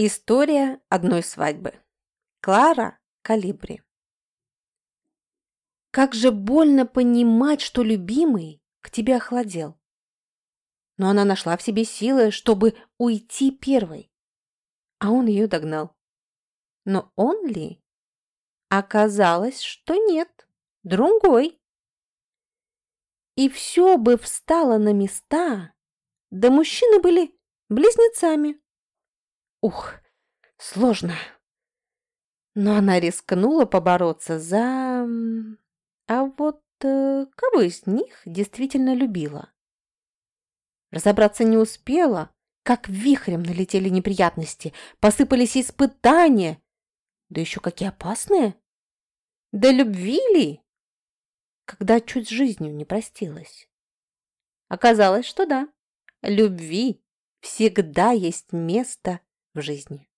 История одной свадьбы. Клара Калибри. Как же больно понимать, что любимый к тебе охладел. Но она нашла в себе силы, чтобы уйти первой. А он ее догнал. Но он ли? Оказалось, что нет. Другой. И все бы встало на места, да мужчины были близнецами. Ух, сложно. Но она рискнула побороться за... А вот э, кого из них действительно любила? Разобраться не успела, как вихрем налетели неприятности, посыпались испытания. Да еще какие опасные! Да любви ли? Когда чуть с жизнью не простилась. Оказалось, что да, любви всегда есть место жизни.